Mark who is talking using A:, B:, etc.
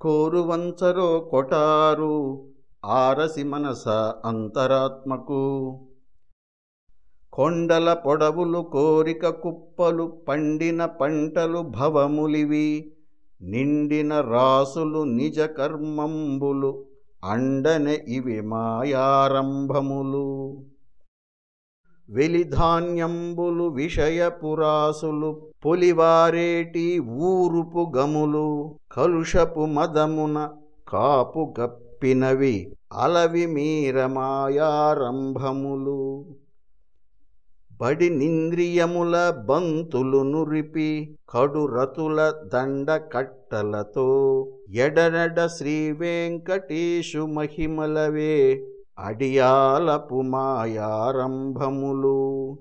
A: కోరువంచరో కొటారు ఆరసి మనస అంతరాత్మకు. కొండల పొడవులు కోరిక కుప్పలు పండిన పంటలు భవములివి నిండిన రాసులు నిజ కర్మంబులు అండన ఇవి మాయారంభములు. వెలిధాన్యంబులు విషయపురాసులు పొలివారేటి ఊరుపు గములు కలుషపు మదమున కాపు గప్పినవి అలవి మీరమాయారంభములు. బడి నింద్రియముల బంతులు నురిపి కడురతుల దండ కట్టలతో ఎడనడ శ్రీ వెంకటేశు మహిమలవే అడియాలపు మాయారంభములు.